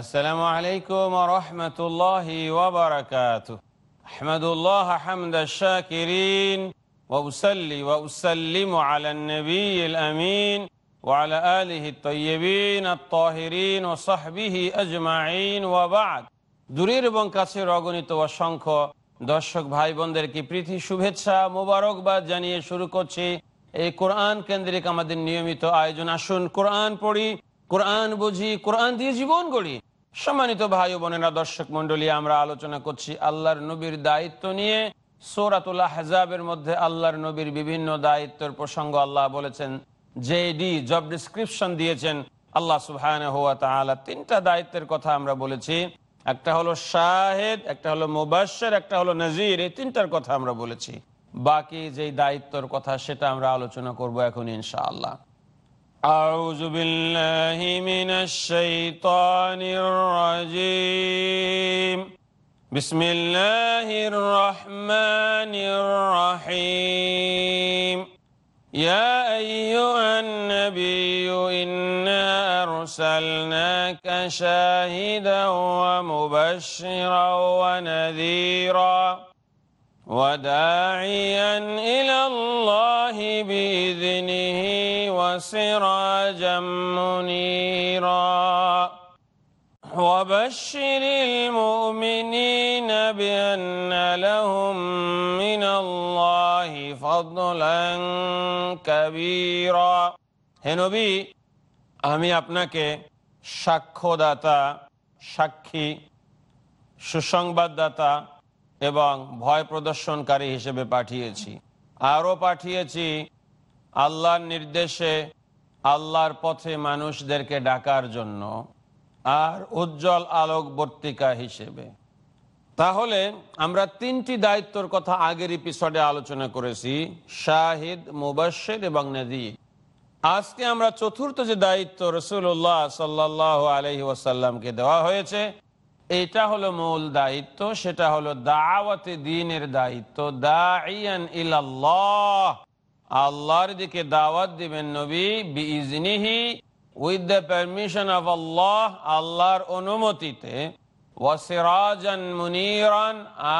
السلام عليكم ورحمة الله وبركاته أحمد الله حمد الشاكرين وأسلي وأسلم على النبي الأمين وعلى آله الطيبين الطاهرين وصحبه أجمعين وبعد দূরের এবং কাছের অগণিত অসংখ্য দর্শক ভাই বোনদেরকে প্রীতি শুভেচ্ছা মোবারকবাদ জানিয়ে শুরু করছি এই কোরআন কেন্দ্রিক আমাদের নিয়মিত আয়োজন আসুন কোরআন পড়ি কোরআন বুঝি কোরআন দিয়ে জীবন গড়ি সম্মানিত ভাই বোনেরা, দর্শক মন্ডলী আমরা আলোচনা করছি আল্লাহর নবীর দায়িত্ব নিয়ে। সৌরাতুল্লাহ হেজাবের মধ্যে আল্লাহর নবীর বিভিন্ন দায়িত্বের প্রসঙ্গ আল্লাহ বলেছেন। জে ডি জব ডিসক্রিপশন দিয়েছেন, আল্লাহ সুহায়ন হুয়া তালা তিনটা দায়িত্বের কথা আমরা বলেছি। একটা হলো শাহেদ, একটা হলো মুবাসের একটা হলো নজির, এই তিনটার কথা আমরা বলেছি। বাকি যেই দায়িত্বর কথা সেটা আমরা আলোচনা করব এখন ইনশাআল্লাহ। أعوذ بالله من الشيطان الرجيم. بسم الله الرحمن الرحيم. يا أيها النبي إنا أرسلناك شاهدا ومبشرا ونذيرا. وداعيا إلى الله بإذنه وسراجا منيرا وبشر المؤمنين بأن لهم من الله فضلا كبيرا হে নবী আমি আপনাকে সাক্ষ্যদাতা সাক্ষী সুসংবাদদাতা এবং ভয় প্রদর্শনকারী হিসেবে পাঠিয়েছি। আরও পাঠিয়েছি, আল্লাহর নির্দেশে আল্লাহর পথে মানুষদেরকে ডাকার জন্য আর উজ্জ্বল আলোকবর্তিকা হিসেবে। তাহলে আমরা তিনটি দায়িত্বর কথা আগের এপিসোডে আলোচনা করেছি, শাহিদ মুবাসের এবং নদীর। আজকে আমরা চতুর্থ যে দায়িত্ব রসুল্লাহ সাল্লাহ আলহি ওয়াসাল্লামকে দেওয়া হয়েছে এটা হলো মূল দায়িত্ব, সেটা হলো দাওয়াতে দিনের দায়িত্ব। দাইয়ান ইলাল্লাহ। আল্লাহর দিকে দাওয়াত দিবেন নবী বিজনিহি with the permission of Allah আল্লাহর অনুমতিতে। ওয়াসিরাজান মুনিরান,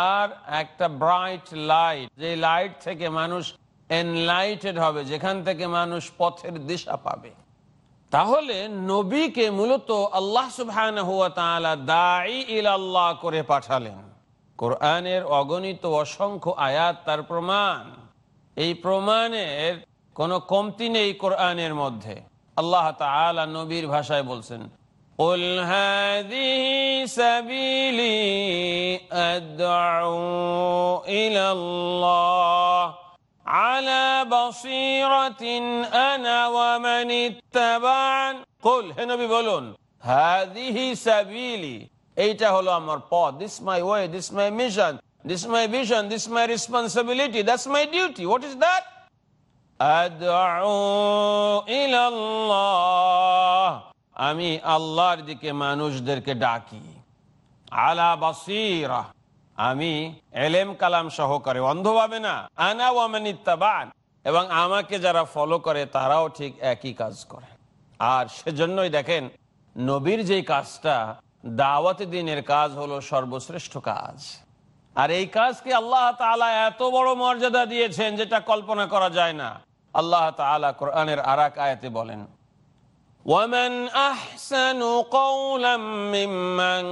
আর একটা ব্রাইট লাইট যে লাইট থেকে মানুষ এনলাইটেড হবে, যেখান থেকে মানুষ পথের দিশা পাবে। তাহলে নবীকে মূলত আল্লাহ সুবহান দায়ী ইলাল্লাহ করে পাঠালেন কোরআনের অগণিত অসংখ্য আয়াত তার প্রমাণ এই প্রমাণের কোনো কমতি নেই কোরআনের মধ্যে আল্লাহ তালা নবীর ভাষায় বলছেন قل هذه سبيلي أدعو إلى الله على بصيرة أنا ومن اتبعن قل হে নবী বলুন هذه سبيلي এইটা হলো আমার পথ this my way this my mission this my vision this my responsibility that's my duty what is that আমি আল্লাহর দিকে মানুষদেরকে ডাকি আলা বাসিরা আমি এলেম কালাম সহকারে অন্ধভাবে না। আনা ওয়ামান ইত্তাবান এবং আমাকে যারা ফলো করে, তারাও ঠিক একই কাজ করে। আর সেজন্যই দেখেন, নবীর যে কাজটা, দাওয়াতে দিনের কাজ হলো সর্বশ্রেষ্ঠ কাজ। আর এই কাজকে আল্লাহ তালা এত বড় মর্যাদা দিয়েছেন, যেটা কল্পনা করা যায় না। আল্লাহ তালা কোরআনের আরাক আয়াতে বলেন ومن أحسن قولا ممن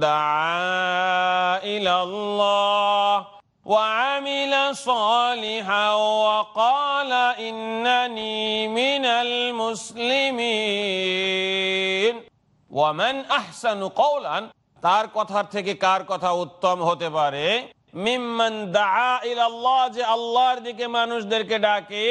دعا إلى الله وعمل صالحا وقال إنني من المسلمين ওয়ামান আহসানু কওলান তার কথার থেকে কার কথা উত্তম হতে পারে মিম্মান দাআ ইলাল্লাহ যে আল্লাহর দিকে মানুষদেরকে ডাকে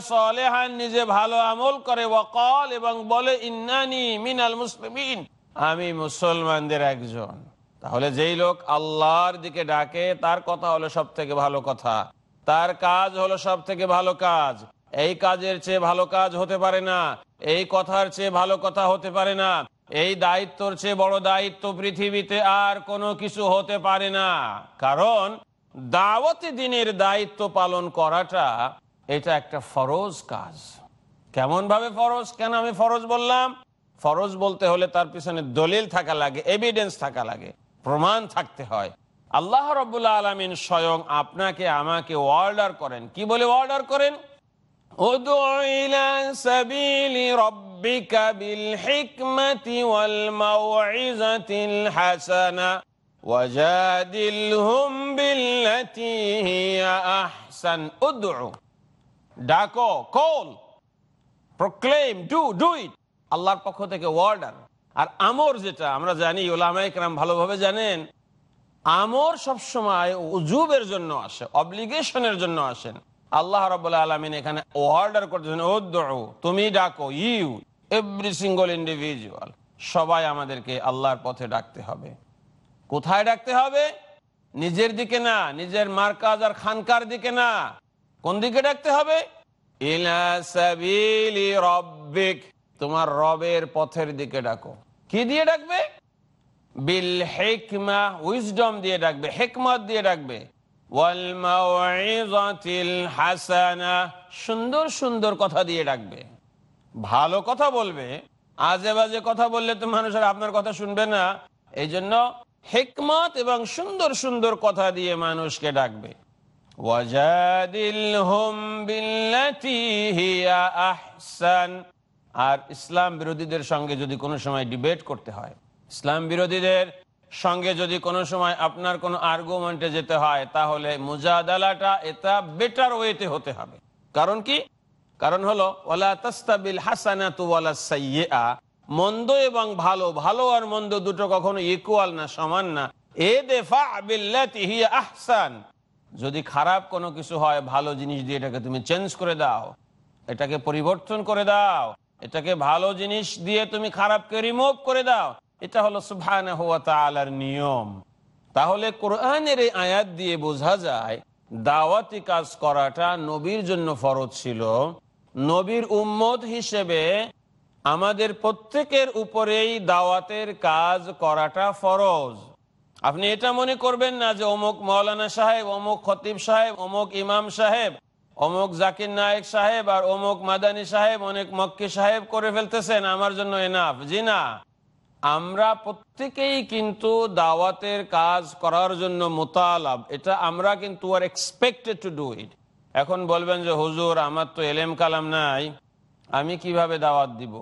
সালেহান, নিজে ভালো আমল করে ওয়াকাল এবং বলে, ইন্নানি মিনাল মুসলিমিন। আমি মুসলমানদের একজন। তাহলে যেই লোক আল্লাহর দিকে ডাকে, তার কথা হলো সব থেকে ভালো কথা। তার কাজ হলো সব থেকে ভালো কাজ। এই কাজের চেয়ে ভালো কাজ হতে পারে না। এই কথার চেয়ে ভালো কথা হতে পারে না। এই দায়িত্বর চেয়ে বড় দায়িত্ব পৃথিবীতে আর কোনো কিছু হতে পারে না। কারণ, দাওয়াতি দিনের দায়িত্ব পালন করাটা এটা একটা ফরজ কাজ। কেমনভাবে ফরজ? কেন আমি ফরজ বললাম? ফরজ বলতে হলে তার পিছনে দলিল থাকা লাগে এভিডেন্স থাকা লাগে, প্রমাণ থাকতে হয়। আল্লাহ রবুল্লা আলমিন স্বয়ং আপনাকে, আমাকে অর্ডার করেন। কি বলে অর্ডার করেন? ওয়াজাদিলহুম আহসান। ডাকো call proclaim do do it আল্লাহর পক্ষ থেকে অর্ডার আর আমর যেটা, আমরা জানি ওলামাইকরাম ভালোভাবে জানেন, আমর সবসময় উজুবের জন্য আসে অব্লিগেশনের জন্য আসেন। আল্লাহ রবাহ আলমিন এখানে অর্ডার করতেছেন ও তুমি ডাকো ইউ এভরি সিঙ্গল ইন্ডিভিজুয়াল সবাই আমাদেরকে আল্লাহর পথে ডাকতে হবে। কোথায় ডাকতে হবে? নিজের দিকে না, নিজের মার্কাজ আর খানকার দিকে না। কোন দিকে ডাকতে হবে? তোমার রবের পথের দিকে ডাকো। কি দিয়ে ডাকবে? বিল হেকমা, উইজডম দিয়ে ডাকবে, হেকমত দিয়ে ডাকবে। হাসানা, সুন্দর সুন্দর কথা দিয়ে ডাকবে। ভালো কথা বলবে, আজে বাজে কথা বললে তো মানুষের আপনার কথা শুনবে না। এই জন্য হেকমত এবং সুন্দর সুন্দর কথা দিয়ে মানুষকে ডাকবে। আর ইসলাম বিরোধীদের সঙ্গে যদি কোনো সময় ডিবেট করতে হয়, ইসলাম বিরোধীদের সঙ্গে যদি কোনো সময় আপনার কোনো আর্গুমেন্টে যেতে হয়, তাহলে মুজাদালাটা এটা বেটার ওয়েতে হতে হবে। কারণ কি? কারণ হলো ওলা তাস্তাবিল মন্দ এবং ভালো ভালো আর মন্দ দুটো কখনো ইকুয়াল না, সমান না। এ দেফা আহসান। যদি খারাপ কোনো কিছু হয়, ভালো জিনিস দিয়ে এটাকে তুমি চেঞ্জ করে দাও, এটাকে পরিবর্তন করে দাও, এটাকে ভালো জিনিস দিয়ে তুমি খারাপকে রিমুভ করে দাও, এটা হলো সুভান আলার নিয়ম। তাহলে কোরআনের এই আয়াত দিয়ে বোঝা যায়, দাওয়াতি কাজ করাটা নবীর জন্য ফরজ ছিল। নবীর উম্মত হিসেবে আমাদের প্রত্যেকের উপরেই দাওয়াতের কাজ করাটা ফরজ। আপনি এটা মনে করবেন না যে অমুক মৌলানা সাহেব, অমুক খতিব সাহেব, অমুক ইমাম সাহেব, অমুক জাকির নায়ক সাহেব আর অমুক মাদানী সাহেব অনেক মক্কি সাহেব করে ফেলতেছেন। আমার জন্য এনাফ জি না। আমরা প্রত্যেকেই কিন্তু দাওয়াতের কাজ করার জন্য মোতালাব। এটা আমরা কিন্তু are expected to do it এখন বলবেন যে, হুজুর, আমার তো এলেম কালাম নাই। আমি কীভাবে দাওয়াত দিব?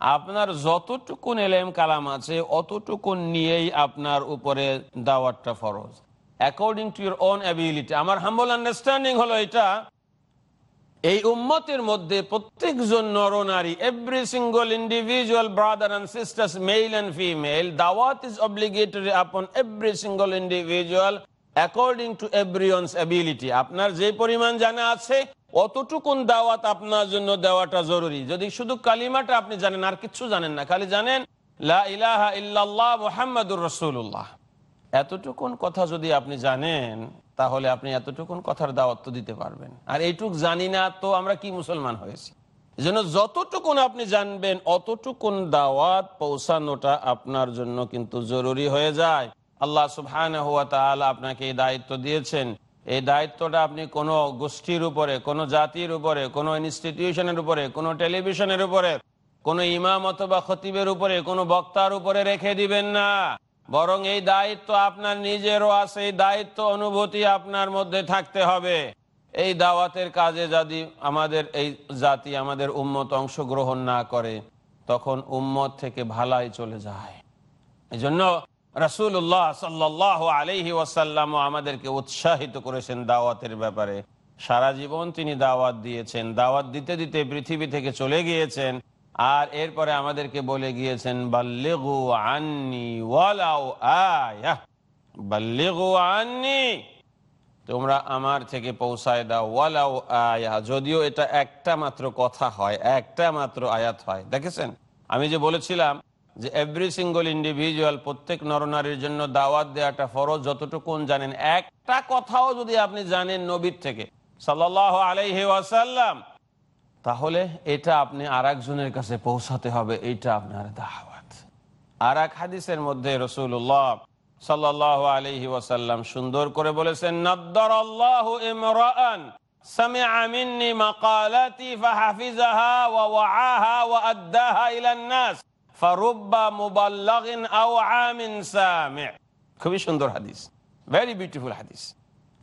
আপনার যতটুকুন এলেম কালাম আছে, অতটুকুন নিয়েই আপনার উপরে দাওয়াতটা ফরজ। According to your own ability আমার হাম্বল আন্ডারস্ট্যান্ডিং হলো এটা, এই উম্মতের মধ্যে প্রত্যেকজন নর নারী every single individual brother and sisters male and female দাওয়াত is obligatory upon every single individual according to everyone's ability আপনার যে পরিমাণ জানা আছে, অতটুকুন দাওয়াত আপনার জন্য দেওয়াটা জরুরি। যদি শুধু কালিমাটা আপনি জানেন, আর কিছু জানেন না, খালি জানেন, লা ইলাহা ইল্লাল্লাহ মুহাম্মাদুর রাসূলুল্লাহ। এতটুকুন কথা যদি আপনি জানেন, তাহলে আপনি এতটুকুন কথার দাওয়াত দিতে পারবেন। আর এইটুক জানি না, তো আমরা কি মুসলমান হয়েছি? জন্য যতটুকুন আপনি জানবেন, অতটুকুন দাওয়াত পৌঁছানোটা আপনার জন্য কিন্তু জরুরি হয়ে যায়। আল্লাহ সুবহান আপনাকে এই দায়িত্ব দিয়েছেন। এই দায়িত্বটা আপনি কোনো গোষ্ঠীর উপরে, কোনো জাতির উপরে, কোনো ইনস্টিটিউশনের উপরে, কোনো টেলিভিশনের উপরে, কোনো ইমাম অথবা খতিবের উপরে, কোনো বক্তার উপরে রেখে দিবেন না। বরং এই দায়িত্ব আপনার নিজেরও আছে, এই দায়িত্ব অনুভূতি আপনার মধ্যে থাকতে হবে। এই দাওয়াতের কাজে যদি আমাদের এই জাতি, আমাদের উম্মত অংশগ্রহণ না করে, তখন উম্মত থেকে ভালাই চলে যায়। এই জন্য রাসুল্লাহ সাল্লাহ আলহি ওয়াসাল্লাম আমাদেরকে উৎসাহিত করেছেন দাওয়াতের ব্যাপারে। সারা জীবন তিনি দাওয়াত দিয়েছেন, দাওয়াত দিতে দিতে পৃথিবী থেকে চলে গিয়েছেন আর এরপরে আমাদেরকে বলে গিয়েছেন, বাল্লেগু আন্নি ওয়ালাও আয়া, বাল্লেগু আন্নি, তোমরা আমার থেকে পৌঁছায় দাও ওয়ালাও আয়া। যদিও এটা একটা মাত্র কথা হয়, একটা মাত্র আয়াত হয়। দেখেছেন? আমি যে বলেছিলাম যে এভরি সিঙ্গল ইন্ডিভিজুয়াল প্রত্যেক নরনারীর জন্য দাওয়াত দেওয়াটা ফরজ যতটুকুন জানেন একটা কথাও যদি আপনি জানেন নবীর থেকে সাল্লাহ আলাইহি ওয়াসাল্লাম তাহলে এটা আপনি আর একজনের কাছে পৌঁছাতে হবে এইটা আপনার দাওয়াত আর এক হাদিসের মধ্যে রসুল্লাহ সাল্লাহ আলহি ওয়াসাল্লাম সুন্দর করে বলেছেন নদ্দর আল্লাহ ইমরান سمع مني مقالتي فحفظها ووعاها وأداها إلى الناس খুবই সুন্দর হাদিস। ভেরি বিউটিফুল হাদিস।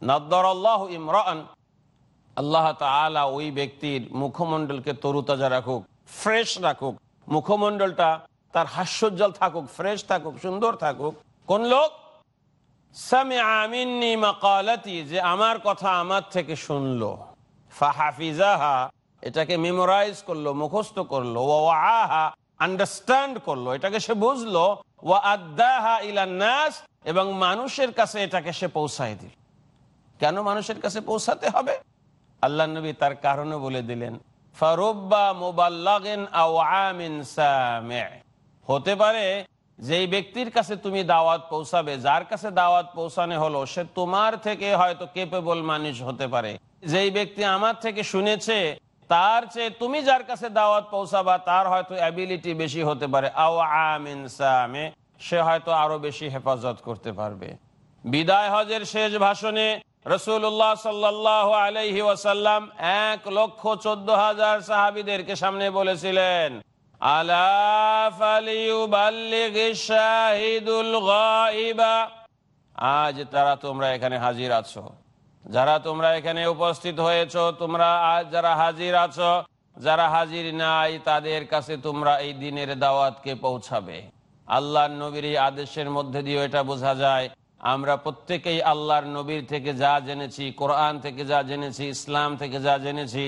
নাদ্দরাল্লাহ ইমরান আল্লাহ তালা ওই ব্যক্তির মুখমণ্ডলকে তরুতাজা রাখুক, ফ্রেশ রাখুক। মুখমণ্ডলটা তার হাস্যজ্জ্বল থাকুক, ফ্রেশ থাকুক, সুন্দর থাকুক। কোন লোক? যে আমার কথা আমার থেকে শুনলো। ফাহাফিজাহা, এটাকে মেমোরাইজ করল, মুখস্থ করল। আহা আন্ডারস্ট্যান্ড করল, এটাকে সে বুঝলো ও আদাহা ইলান্নাস এবং মানুষের কাছে এটাকে সে পৌঁছায় দিল। কেন মানুষের কাছে পৌঁছাতে হবে? আল্লাহ নবী তার কারণে বলে দিলেন হতে পারে যেই ব্যক্তির কাছে তুমি দাওয়াত পৌঁছাবে, যার কাছে দাওয়াত পৌঁছানো হলো, সে তোমার থেকে হয়তো কেপেবল মানুষ হতে পারে। যেই ব্যক্তি আমার থেকে শুনেছে তার চেয়ে তুমি যার কাছে দাওয়াত পৌঁছাবা, তার হয়তো অ্যাবিলিটি বেশি হতে পারে। আও আমিন সে হয়তো আরও বেশি হেফাজত করতে পারবে। বিদায় হজের শেষ ভাষণে রসুল্লাহ সাল্লাহ আলহি এক লক্ষ চোদ্দ হাজার সাহাবিদেরকে সামনে বলেছিলেন আজ তারা তোমরা এখানে হাজির আছো। যারা তোমরা এখানে উপস্থিত হয়েছ, তোমরা আজ যারা হাজির আছো, যারা হাজির নাই, তাদের কাছে তোমরা এই দিনের দাওয়াতকে পৌঁছাবে। আল্লাহ নবীর এই আদেশের মধ্যে দিয়ে এটা বোঝা যায়, আমরা প্রত্যেকেই আল্লাহর নবীর থেকে যা জেনেছি, কোরআন থেকে যা জেনেছি, ইসলাম থেকে যা জেনেছি,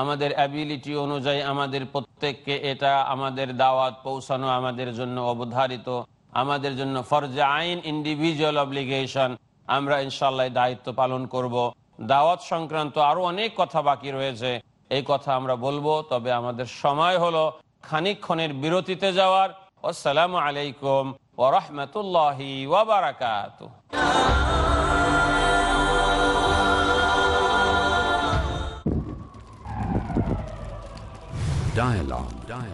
আমাদের অ্যাবিলিটি অনুযায়ী আমাদের প্রত্যেককে এটা আমাদের দাওয়াত পৌঁছানো আমাদের জন্য অবধারিত, আমাদের জন্য ফরজে আইন ইন্ডিভিজুয়াল অব্লিগেশন আমরা ইনশাল্লাহ দায়িত্ব পালন করব দাওয়াত সংক্রান্ত আরও অনেক কথা বাকি রয়েছে এই কথা আমরা বলব, তবে আমাদের সময় হলো খানিকক্ষণের বিরতিতে যাওয়ার আসসালামু আলাইকুম ওরহমতুল্লাহি ওবরাকাত Dialogue. Dialogue.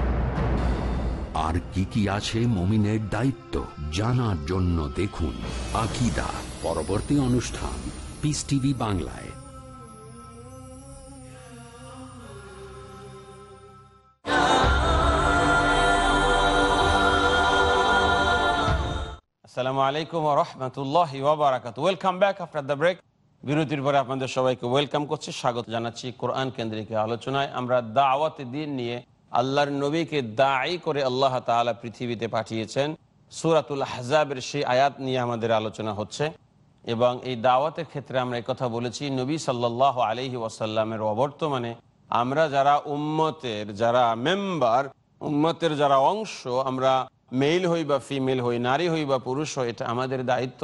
আর কি কি আছে মমিনের দায়িত্ব জানার জন্য দেখুন আকিদা পরবর্তী অনুষ্ঠান পিস টিভি বাংলায়। আলাইকুম ওয়েলকাম ব্যাক দ্য ব্রেক পরে আপনাদের সবাইকে ওয়েলকাম করছি। স্বাগত জানাচ্ছি কোরআন কেন্দ্রিক আলোচনায়। আমরা দাওয়াত দিন নিয়ে আল্লাহর নবীকে দায়ী করে আল্লাহ তাআলা পৃথিবীতে পাঠিয়েছেন। সুরাতুল হাজাবের সেই আয়াত নিয়ে আমাদের আলোচনা হচ্ছে এবং এই দাওয়াতের ক্ষেত্রে আমরা কথা বলেছি, নবী সাল্লাহ আলহি ওয়াসাল্লামের অবর্তমানে আমরা যারা উম্মতের যারা মেম্বার, উম্মতের যারা অংশ, আমরা মেল হই বা ফিমেল হই, নারী হই বা পুরুষ হই, এটা আমাদের দায়িত্ব।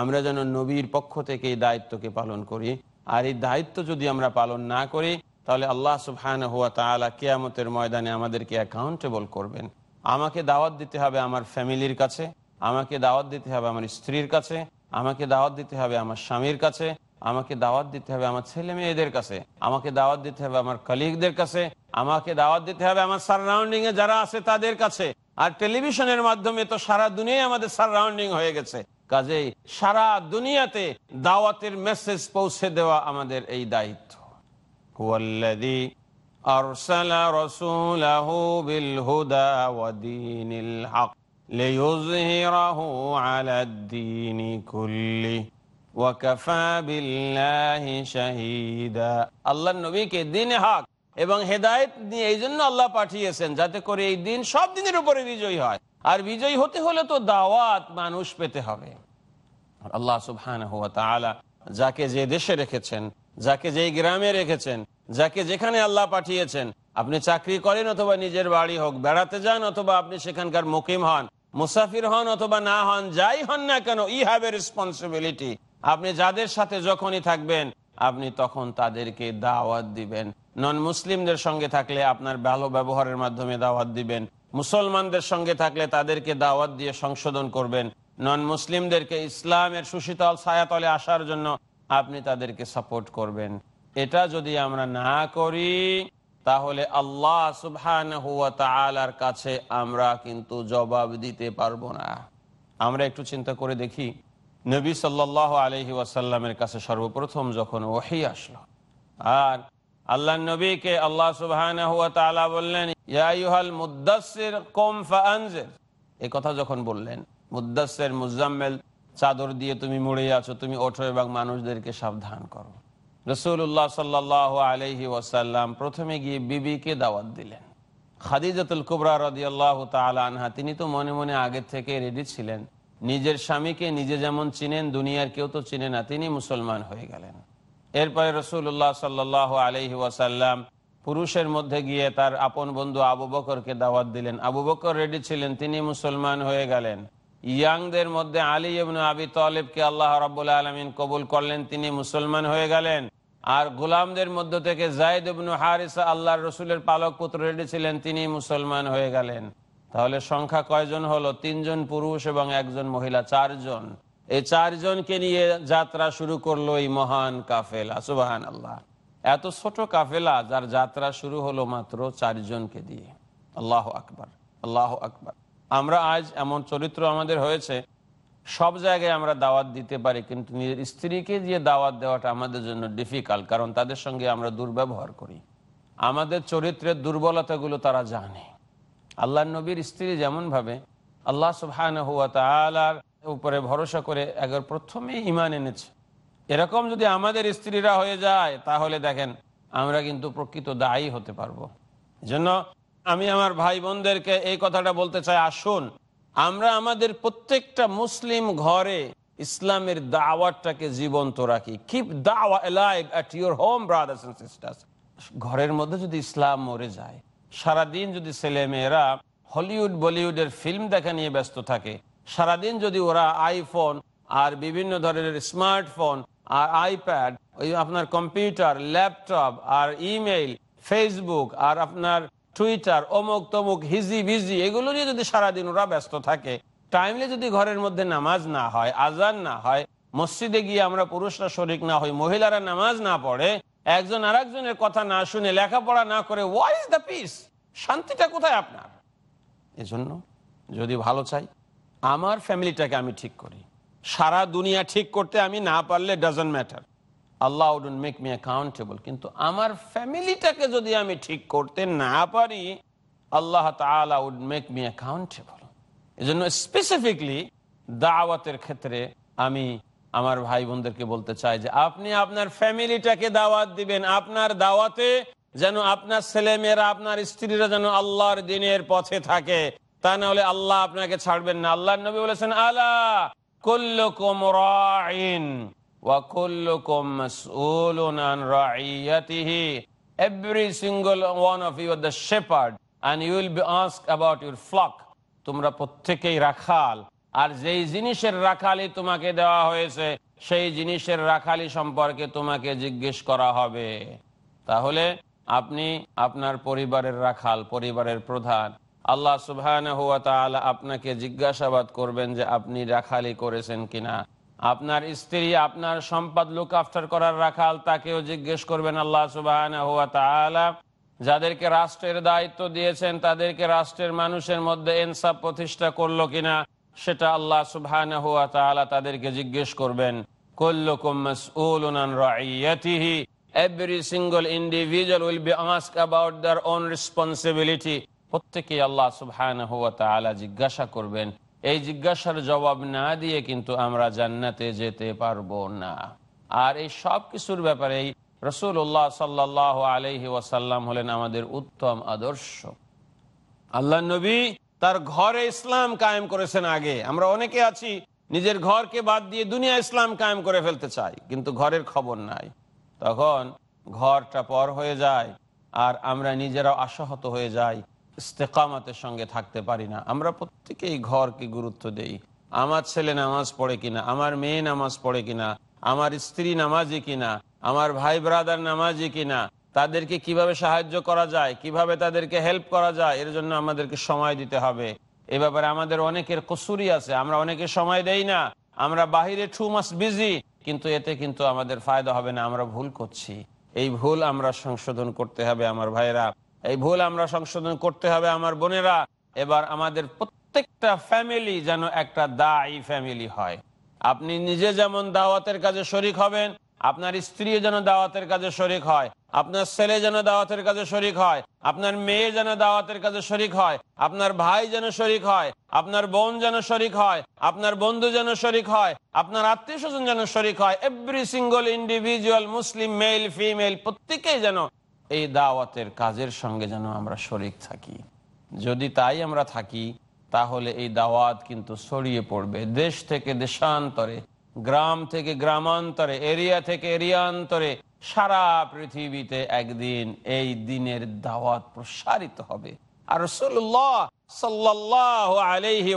আমরা যেন নবীর পক্ষ থেকে এই দায়িত্বকে পালন করি। আর এই দায়িত্ব যদি আমরা পালন না করি তাহলে আল্লাহ সুবহান হুয়া তালা কেয়ামতের ময়দানে আমাদেরকে অ্যাকাউন্টেবল করবেন। আমাকে দাওয়াত দিতে হবে আমার ফ্যামিলির কাছে, আমাকে দাওয়াত দিতে হবে আমার স্ত্রীর কাছে, আমাকে দাওয়াত দিতে হবে আমার স্বামীর কাছে, আমাকে দাওয়াত দিতে হবে আমার ছেলে মেয়েদের কাছে, আমাকে দাওয়াত দিতে হবে আমার কলিগদের কাছে, আমাকে দাওয়াত দিতে হবে আমার সারাউন্ডিং এ যারা আছে তাদের কাছে। আর টেলিভিশনের মাধ্যমে তো সারা দুনিয়ায় আমাদের সারাউন্ডিং হয়ে গেছে। কাজেই সারা দুনিয়াতে দাওয়াতের মেসেজ পৌঁছে দেওয়া আমাদের এই দায়িত্ব। হুয়াল্লাযী أرسل رسوله بالهدى ودين الحق ليظهره على الدين كله وكفى بالله شهيدا আল্লাহ নবীকে দিনে হক এবং হেদায়েত নিয়ে এই জন্য আল্লাহ পাঠিয়েছেন যাতে করে এই দিন সব দিনের উপরে বিজয়ী হয় আর বিজয়ী হতে হলে তো দাওয়াত মানুষ পেতে হবে আর আল্লাহ সুবহানাহু ওয়া তাআলা যাকে যে দেশে রেখেছেন যাকে যেই গ্রামে রেখেছেন, যাকে যেখানে আল্লাহ পাঠিয়েছেন, আপনি চাকরি করেন অথবা নিজের বাড়ি হোক, বেড়াতে যান অথবা আপনি সেখানকার মুকিম হন, মুসাফির হন অথবা না হন, যাই হন না কেন ই হ্যাভ এ রেসপন্সিবিলিটি আপনি যাদের সাথে যখনই থাকবেন, আপনি তখন তাদেরকে দাওয়াত দিবেন। নন মুসলিমদের সঙ্গে থাকলে আপনার ভালো ব্যবহারের মাধ্যমে দাওয়াত দিবেন। মুসলমানদের সঙ্গে থাকলে তাদেরকে দাওয়াত দিয়ে সংশোধন করবেন। নন মুসলিমদেরকে ইসলামের সুশীতল ছায়াতলে আসার জন্য আপনি তাদেরকে সাপোর্ট করবেন। এটা যদি আমরা না করি, তাহলে আল্লাহ সুবহান তালার কাছে আমরা কিন্তু জবাব দিতে পারব না। আমরা একটু চিন্তা করে দেখি, নবী সাল্লাহ আলহি ওয়াসাল্লামের কাছে সর্বপ্রথম যখন ওহি আসলো, আর আল্লাহ নবীকে আল্লাহ সুবহান বললেন এই কথা যখন বললেন মুদাসের মুজাম্মেল চাদর দিয়ে তুমি মুড়ে আছো, তুমি ওঠো এবং মানুষদেরকে সাবধান করো। রসুল্লাহ সাল্লাহ আলহি ওয়াসাল্লাম প্রথমে গিয়ে বিবিকে দাওয়াত দিলেন। খাদিজাতুল কুবরা রদি আল্লাহ আনহা, তিনি তো মনে মনে আগের থেকে রেডি ছিলেন। নিজের স্বামীকে নিজে যেমন চিনেন, দুনিয়ার কেউ তো চিনে না, তিনি মুসলমান হয়ে গেলেন। এরপরে রসুল্লাহ সাল্লাহ আলহি ওয়াসাল্লাম পুরুষের মধ্যে গিয়ে তার আপন বন্ধু আবু বকরকে দাওয়াত দিলেন। আবু বকর রেডি ছিলেন, তিনি মুসলমান হয়ে গেলেন। ইয়াংদের মধ্যে আলী এবং আবি তলেবকে আল্লাহ রাবুল্লাহ আলমিন কবুল করলেন, তিনি মুসলমান হয়ে গেলেন। আর গোলামদের মধ্য থেকে জায়দ ইবনু হারিসা আল্লাহর রসুলের পালক পুত্র ছিলেন, তিনি মুসলমান হয়ে গেলেন। তাহলে সংখ্যা কয়জন হলো? তিনজন পুরুষ এবং একজন মহিলা, চারজন। এই চারজনকে নিয়ে যাত্রা শুরু করল এই মহান কাফেলা সুবাহান আল্লাহ এত ছোট কাফেলা, যার যাত্রা শুরু হলো মাত্র চারজনকে দিয়ে। আল্লাহ আকবার আল্লাহ আকবার। আমরা আজ এমন চরিত্র আমাদের হয়েছে, সব জায়গায় আমরা দাওয়াত দিতে পারি, কিন্তু নিজের স্ত্রীকে দিয়ে দাওয়াত দেওয়াটা আমাদের জন্য ডিফিকাল্ট কারণ তাদের সঙ্গে আমরা দুর্ব্যবহার করি। আমাদের চরিত্রের দুর্বলতাগুলো তারা জানে। আল্লাহ নবীর স্ত্রী যেমনভাবে আল্লাহ সুবহান হুয়া তালার উপরে ভরসা করে একবার প্রথমে ইমান এনেছে। এরকম যদি আমাদের স্ত্রীরা হয়ে যায়, তাহলে দেখেন আমরা কিন্তু প্রকৃত দায়ী হতে পারব। জন্য আমি আমার ভাই বোনদেরকে এই কথাটা বলতে চাই, আসুন, আমরা আমাদের প্রত্যেকটা মুসলিম ঘরে ইসলামের দাওয়াতটাকে জীবন্ত রাখি। কিপ দাওয়া at your home brothers and sisters ঘরের মধ্যে যদি ইসলাম মরে যায়, সারাদিন যদি ছেলে মেয়েরা হলিউড, বলিউডের ফিল্ম দেখা নিয়ে ব্যস্ত থাকে, সারাদিন যদি ওরা আইফোন আর বিভিন্ন ধরনের স্মার্টফোন আর আইপ্যাড, ওই আপনার কম্পিউটার, ল্যাপটপ আর ইমেইল, ফেসবুক আর আপনার টুইটার অমুক তমুক, হিজি বিজি এগুলো নিয়ে যদি সারাদিন ওরা ব্যস্ত থাকে টাইমলি যদি ঘরের মধ্যে নামাজ না হয়, আজান না হয়, মসজিদে গিয়ে আমরা পুরুষরা শরিক না হই, মহিলারা নামাজ না পড়ে, একজন আর একজনের কথা না শুনে, লেখাপড়া না করে ওয়াই ইজ দ্য পিস শান্তিটা কোথায় আপনার? এজন্য যদি ভালো চাই, আমার ফ্যামিলিটাকে আমি ঠিক করি। সারা দুনিয়া ঠিক করতে আমি না পারলে doesn't matter Allah would make me accountable কিন্তু আমার ফ্যামিলিটাকে যদি আমি ঠিক করতে না পারি, আল্লাহ তালা উড মেক মি অ্যাকাউন্টেবল এই জন্য স্পেসিফিকলি দাওয়াতের ক্ষেত্রে আমি আমার ভাই বোনদেরকে বলতে চাই যে, আপনি আপনার ফ্যামিলিটাকে দাওয়াত দিবেন। আপনার দাওয়াতে যেন আপনার ছেলেমেয়েরা, আপনার স্ত্রীরা যেন আল্লাহর দিনের পথে থাকে। তা না হলে আল্লাহ আপনাকে ছাড়বেন না। আল্লাহ নবী বলেছেন, আলা কুল্লুকুম রাইন। Every single one of you are the shepherd and you will be asked about your flock. রাখাল। তোমাকে দেওয়া হয়েছে, সেই জিনিসের রাখালি সম্পর্কে তোমাকে জিজ্ঞেস করা হবে। তাহলে আপনি আপনার পরিবারের রাখাল, পরিবারের প্রধান। আল্লাহ সুবহান আপনাকে জিজ্ঞাসাবাদ করবেন যে আপনি রাখালি করেছেন কিনা। আপনার স্ত্রী আপনার সম্পদ লুক আফটার করার রাখাল তাকেও জিজ্ঞেস করবেন আল্লাহ সুবহান যাদেরকে রাষ্ট্রের দায়িত্ব দিয়েছেন, তাদেরকে রাষ্ট্রের মানুষের মধ্যে এনসাফ প্রতিষ্ঠা করল কিনা, সেটা আল্লাহ তাআলা তাদেরকে জিজ্ঞেস করবেন। every single individual will be asked about their own responsibility আল্লাহ সুবহানাহু ওয়া তাআলা জিজ্ঞাসা করবেন। এই জিজ্ঞাসার জবাব না দিয়ে কিন্তু আমরা জান্নাতে যেতে পারব না। আর এই সব কিছুর ব্যাপারেই রসুল্লাহ সাল্লাহ আলহি ওয়াসাল্লাম হলেন আমাদের উত্তম আদর্শ। আল্লাহ নবী তার ঘরে ইসলাম কায়েম করেছেন আগে। আমরা অনেকে আছি, নিজের ঘরকে বাদ দিয়ে দুনিয়া ইসলাম কায়েম করে ফেলতে চাই, কিন্তু ঘরের খবর নাই। তখন ঘরটা পর হয়ে যায়, আর আমরা নিজেরাও আশাহত হয়ে যাই ইস্তেকামাতের সঙ্গে থাকতে পারি না। আমরা প্রত্যেকেই ঘরকে গুরুত্ব দেই। আমার ছেলে নামাজ পড়ে কিনা, আমার মেয়ে নামাজ পড়ে কিনা, আমার স্ত্রী নামাজি কিনা, আমার ভাই ব্রাদার নামাজি কিনা, তাদেরকে কীভাবে সাহায্য করা যায়, কীভাবে তাদেরকে হেল্প করা যায়, এর জন্য আমাদেরকে সময় দিতে হবে। এ ব্যাপারে আমাদের অনেকের কসুরি আছে, আমরা অনেকে সময় দেই না, আমরা বাহিরে টু মাস বিজি কিন্তু এতে কিন্তু আমাদের ফায়দা হবে না, আমরা ভুল করছি। এই ভুল আমরা সংশোধন করতে হবে আমার ভাইয়েরা। এই ভুল আমরা সংশোধন করতে হবে আমার বোনেরা। এবার আমাদের প্রত্যেকটা ফ্যামিলি যেন একটা দায়ী ফ্যামিলি হয়। আপনি নিজে যেমন দাওয়াতের কাজে শরিক হবেন, আপনার স্ত্রী যেন দাওয়াতের কাজে শরিক হয়, আপনার ছেলে যেন দাওয়াতের কাজে শরিক হয়, আপনার মেয়ে যেন দাওয়াতের কাজে শরিক হয়, আপনার ভাই যেন শরিক হয়, আপনার বোন যেন শরিক হয়, আপনার বন্ধু যেন শরিক হয়, আপনার আত্মীয় স্বজন যেন শরিক হয় every single individual Muslim male female প্রত্যেকেই যেন এই দাওয়াতের কাজের সঙ্গে যেন আমরা শরিক থাকি। যদি তাই আমরা থাকি, তাহলে এই দাওয়াত কিন্তু ছড়িয়ে পড়বে। দেশ থেকে দেশান্তরে, গ্রাম থেকে গ্রামান্তরে, এরিয়া থেকে এরিয়ান্তরে, সারা পৃথিবীতে একদিন এই দিনের দাওয়াত প্রসারিত হবে। আর রসুল্লাহ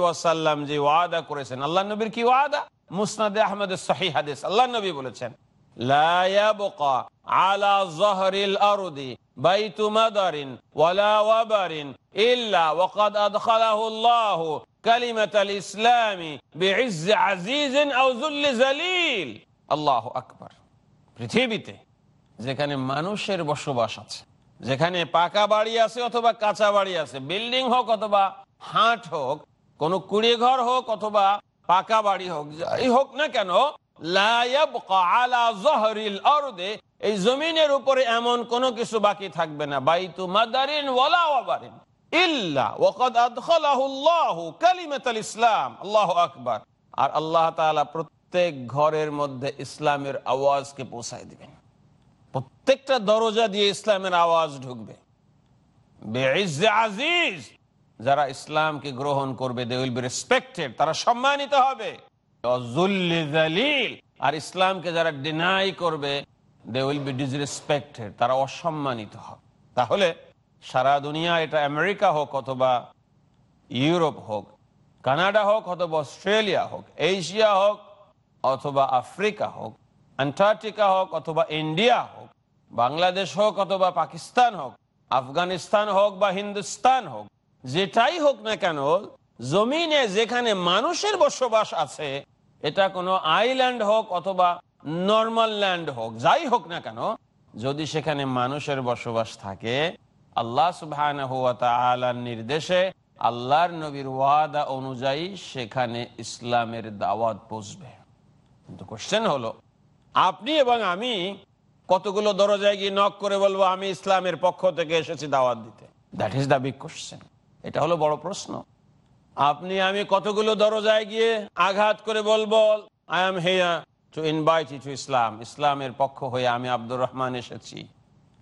ওয়াসাল্লাম যে ওয়াদা করেছেন আল্লাহ নবীর কি ওয়াদা? মুসনাদে আহমদ সহি হাদিস আল্লাহ নবী বলেছেন لا يبقى على ظهر الأرض بيت مدر ولا وبر إلا وقد أدخله الله كلمة الإسلام بعز عزيز أو ذل ذليل الله أكبر পৃথিবীতে যেখানে মানুষের বসবাস আছে যেখানে পাকা বাড়ি আছে অথবা কাঁচা বাড়ি আছে বিল্ডিং হোক অথবা হাট হোক কোনো কুড়িয়ে ঘর হোক অথবা পাকা বাড়ি হোক যাই হোক না কেন এই জমিনের উপরে এমন কোনো কিছু বাকি থাকবে না, বাইতু মাদারিন প্রত্যেক ঘরের মধ্যে ইসলামের আওয়াজকে পৌঁছায় দিবেন। প্রত্যেকটা দরজা দিয়ে ইসলামের আওয়াজ ঢুকবে। আজিজ, যারা ইসলামকে গ্রহণ করবে দে উইল বি তারা সম্মানিত হবে। আর ইসলামকে যারা ডিনাই করবে দে উইল বি ডিসরেসপেক্টেড তারা অসম্মানিত হবে। তাহলে সারা দুনিয়া এটা আমেরিকা হোক অথবা ইউরোপ হোক, কানাডা হোক অথবা অস্ট্রেলিয়া হোক, এশিয়া হোক অথবা আফ্রিকা হোক, আন্টার্কটিকা হোক অথবা ইন্ডিয়া হোক, বাংলাদেশ হোক অথবা পাকিস্তান হোক, আফগানিস্তান হোক বা হিন্দুস্তান হোক, যেটাই হোক না কেন, জমিনে যেখানে মানুষের বসবাস আছে এটা কোনো আইল্যান্ড হোক অথবা নর্মাল ল্যান্ড হোক, যাই হোক না কেন, যদি সেখানে মানুষের বসবাস থাকে, আল্লাহ সুবাহ নির্দেশে, আল্লাহর নবীর ওয়াদা অনুযায়ী সেখানে ইসলামের দাওয়াত বসবে। কিন্তু কোশ্চেন হলো, আপনি এবং আমি কতগুলো দরজায় গিয়ে নক করে বলব, আমি ইসলামের পক্ষ থেকে এসেছি দাওয়াত দিতে that is the big question এটা হলো বড় প্রশ্ন। আপনি আমি কতগুলো দরজায় গিয়ে আঘাত করে বলব I am here to invite you to Islam ইসলামের পক্ষ হয়ে আমি আব্দুর রহমান এসেছি।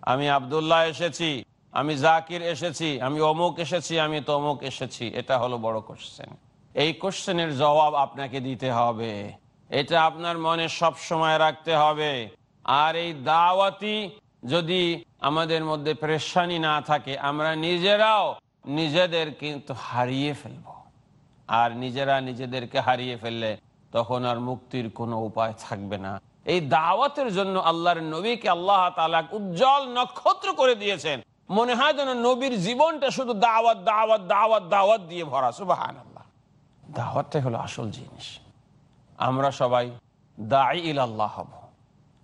আমি আবদুল্লাহ এসেছি। আমি জাকির এসেছি। আমি অমুক এসেছি, আমি তমুক এসেছি। এটা হলো বড় কোশ্চেন এই কোশ্চেনের জবাব আপনাকে দিতে হবে। এটা আপনার মনে সব সময় রাখতে হবে। আর এই দাওয়াতি যদি আমাদের মধ্যে প্রেশানি না থাকে, আমরা নিজেরাও নিজেদের কিন্তু হারিয়ে ফেলব। আর নিজেরা নিজেদেরকে হারিয়ে ফেললে তখন আর মুক্তির কোনো উপায় থাকবে না। এই দাওয়াতের জন্য আল্লাহর নবীকে আল্লাহ তালা উজ্জ্বল নক্ষত্র করে দিয়েছেন। মনে হয় যেন নবীর জীবনটা শুধু দাওয়াত দাওয়াত দাওয়াত দাওয়াত দিয়ে ভরা। সুবাহান আল্লাহ দাওয়াতটাই হলো আসল জিনিস। আমরা সবাই দায়ী ইল আল্লাহ হব।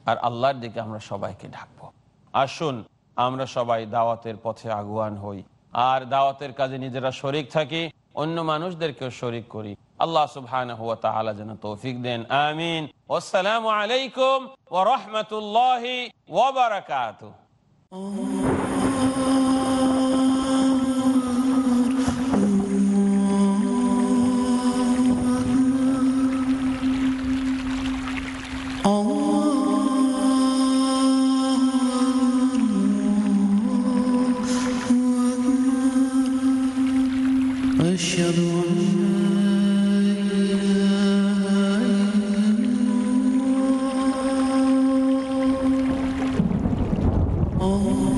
আর আল্লাহর দিকে আমরা সবাইকে ডাকবো। আসুন, আমরা সবাই দাওয়াতের পথে আগুয়ান হই। আর দাওয়াতের কাজে নিজেরা শরিক থাকি। অন্য মানুষদেরকেও শরিক করি। আল্লাহ সুবহান হুয়া তাআলা যেন তৌফিক দেন। আমিন। আসসালামু আলাইকুম ওয়া রাহমাতুল্লাহি ওয়া বারাকাতুহু। the other Oh.